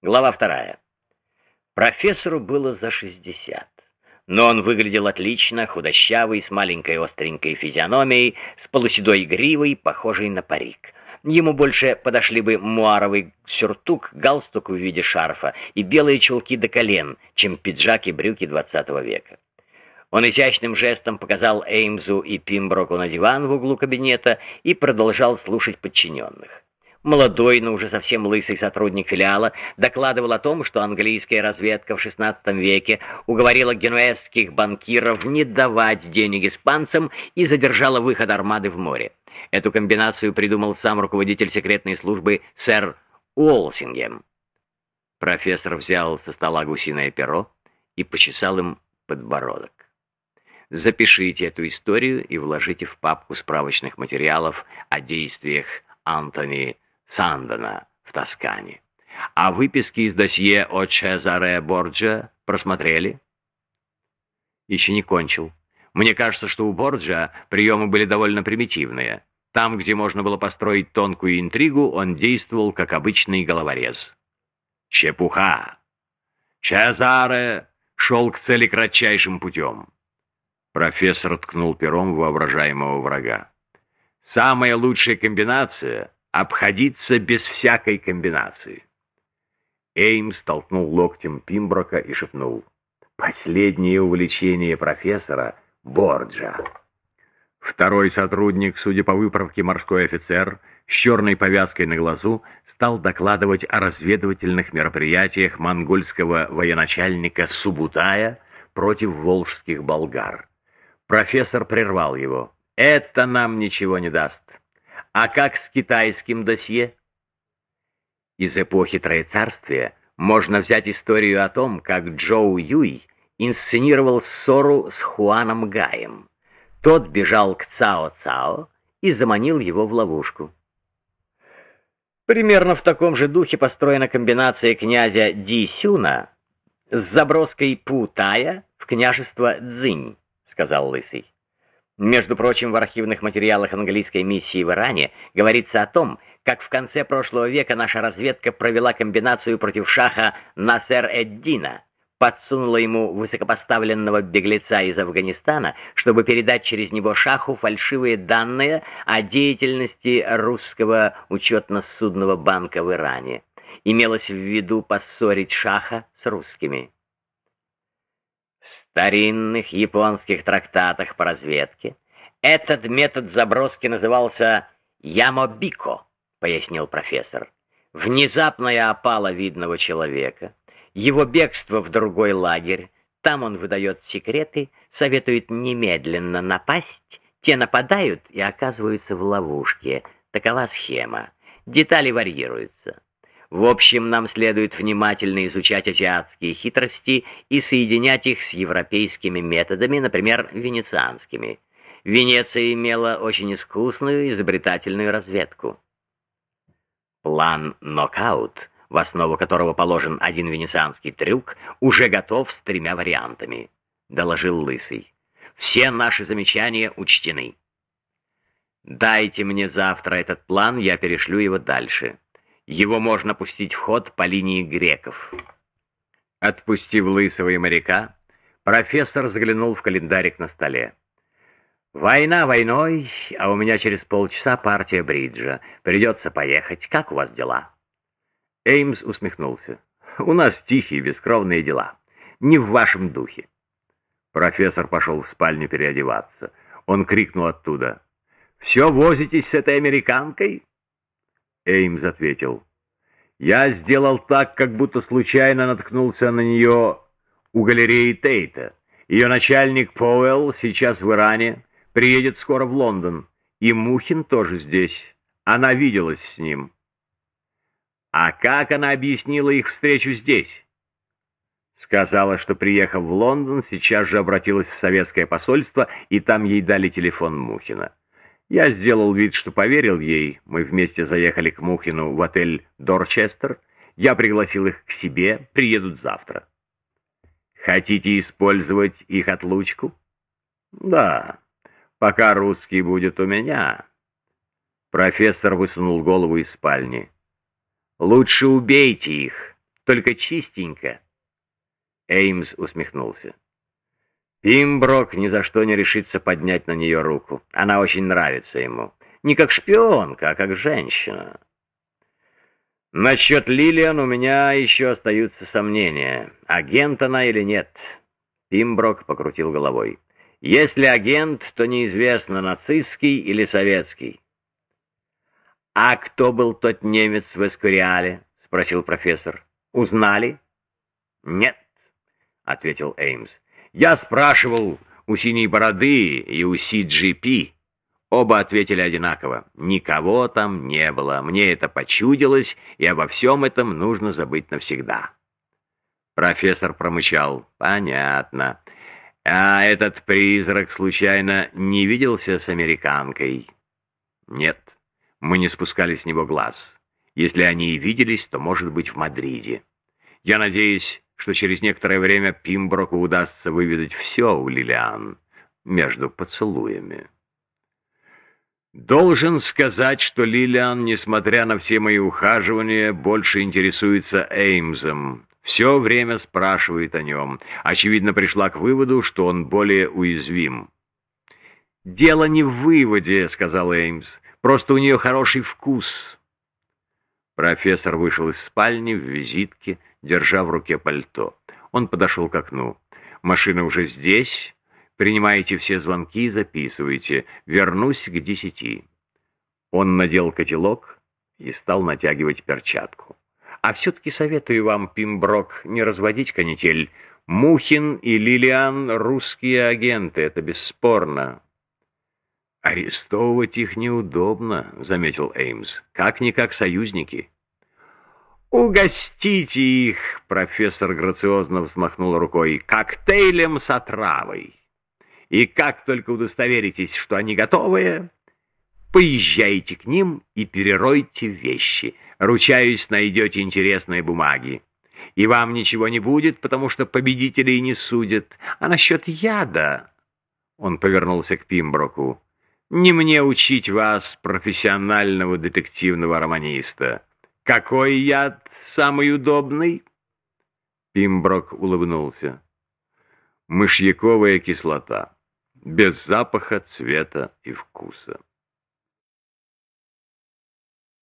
Глава вторая. Профессору было за 60, но он выглядел отлично, худощавый, с маленькой остренькой физиономией, с полуседой гривой, похожей на парик. Ему больше подошли бы муаровый сюртук, галстук в виде шарфа и белые чулки до колен, чем пиджак и брюки XX века. Он изящным жестом показал Эймзу и Пимброку на диван в углу кабинета и продолжал слушать подчиненных. Молодой, но уже совсем лысый сотрудник филиала докладывал о том, что английская разведка в XVI веке уговорила генуэзских банкиров не давать денег испанцам и задержала выход армады в море. Эту комбинацию придумал сам руководитель секретной службы сэр Уолсингем. Профессор взял со стола гусиное перо и почесал им подбородок. Запишите эту историю и вложите в папку справочных материалов о действиях Антони Сандона в Тоскане. А выписки из досье о Чезаре Борджа просмотрели? Еще не кончил. Мне кажется, что у Борджа приемы были довольно примитивные. Там, где можно было построить тонкую интригу, он действовал как обычный головорез. Чепуха! Чезаре шел к цели кратчайшим путем. Профессор ткнул пером воображаемого врага. Самая лучшая комбинация обходиться без всякой комбинации. Эймс толкнул локтем Пимброка и шепнул. Последнее увлечение профессора — Борджа. Второй сотрудник, судя по выправке морской офицер, с черной повязкой на глазу, стал докладывать о разведывательных мероприятиях монгольского военачальника Субутая против волжских болгар. Профессор прервал его. «Это нам ничего не даст. А как с китайским досье? Из эпохи Троецарствия можно взять историю о том, как Джоу Юй инсценировал ссору с Хуаном Гаем. Тот бежал к Цао Цао и заманил его в ловушку. Примерно в таком же духе построена комбинация князя Ди Сюна с заброской Путая в княжество Цзинь, сказал Лысый. Между прочим, в архивных материалах английской миссии в Иране говорится о том, как в конце прошлого века наша разведка провела комбинацию против шаха Насер-эд-Дина, подсунула ему высокопоставленного беглеца из Афганистана, чтобы передать через него шаху фальшивые данные о деятельности русского учетно-судного банка в Иране. Имелось в виду поссорить шаха с русскими старинных японских трактатах по разведке этот метод заброски назывался «ямобико», — пояснил профессор. Внезапная опала видного человека, его бегство в другой лагерь, там он выдает секреты, советует немедленно напасть, те нападают и оказываются в ловушке. Такова схема. Детали варьируются. В общем, нам следует внимательно изучать азиатские хитрости и соединять их с европейскими методами, например, венецианскими. Венеция имела очень искусную изобретательную разведку. План «Нокаут», в основу которого положен один венецианский трюк, уже готов с тремя вариантами, доложил Лысый. Все наши замечания учтены. Дайте мне завтра этот план, я перешлю его дальше. Его можно пустить в ход по линии греков. Отпустив лысого и моряка, профессор заглянул в календарик на столе. «Война войной, а у меня через полчаса партия бриджа. Придется поехать. Как у вас дела?» Эймс усмехнулся. «У нас тихие, бескровные дела. Не в вашем духе». Профессор пошел в спальню переодеваться. Он крикнул оттуда. «Все возитесь с этой американкой?» Эймс ответил. «Я сделал так, как будто случайно наткнулся на нее у галереи Тейта. Ее начальник Пауэлл сейчас в Иране, приедет скоро в Лондон. И Мухин тоже здесь. Она виделась с ним». «А как она объяснила их встречу здесь?» Сказала, что, приехав в Лондон, сейчас же обратилась в советское посольство, и там ей дали телефон Мухина. Я сделал вид, что поверил ей. Мы вместе заехали к Мухину в отель «Дорчестер». Я пригласил их к себе, приедут завтра. Хотите использовать их отлучку? Да, пока русский будет у меня. Профессор высунул голову из спальни. Лучше убейте их. только чистенько». Эймс усмехнулся. Пимброк ни за что не решится поднять на нее руку. Она очень нравится ему. Не как шпионка, а как женщина. Насчет Лилиан у меня еще остаются сомнения. Агент она или нет? Пимброк покрутил головой. Если агент, то неизвестно, нацистский или советский. «А кто был тот немец в Эскориале?» — спросил профессор. «Узнали?» «Нет», — ответил Эймс. «Я спрашивал у Синей Бороды и у Си-Джи-Пи. Оба ответили одинаково. Никого там не было. Мне это почудилось, и обо всем этом нужно забыть навсегда. Профессор промычал. Понятно. А этот призрак случайно не виделся с американкой? Нет. Мы не спускали с него глаз. Если они и виделись, то, может быть, в Мадриде. Я надеюсь, что через некоторое время Пимброку удастся выведать все у Лилиан между поцелуями. Должен сказать, что Лилиан, несмотря на все мои ухаживания, больше интересуется Эймзом. Все время спрашивает о нем. Очевидно, пришла к выводу, что он более уязвим. «Дело не в выводе», — сказал Эймс. «Просто у нее хороший вкус». Профессор вышел из спальни в визитке, держа в руке пальто. Он подошел к окну. «Машина уже здесь?» Принимайте все звонки и записывайте. Вернусь к десяти». Он надел котелок и стал натягивать перчатку. «А все-таки советую вам, Пимброк, не разводить канитель. Мухин и Лилиан — русские агенты, это бесспорно». «Арестовывать их неудобно», — заметил Эймс. «Как-никак союзники». «Угостите их!» — профессор грациозно взмахнул рукой. «Коктейлем с отравой!» И как только удостоверитесь, что они готовые, поезжайте к ним и переройте вещи. Ручаюсь, найдете интересные бумаги. И вам ничего не будет, потому что победителей не судят. А насчет яда...» Он повернулся к Пимброку. «Не мне учить вас, профессионального детективного романиста. Какой яд самый удобный?» Пимброк улыбнулся. «Мышьяковая кислота» без запаха, цвета и вкуса.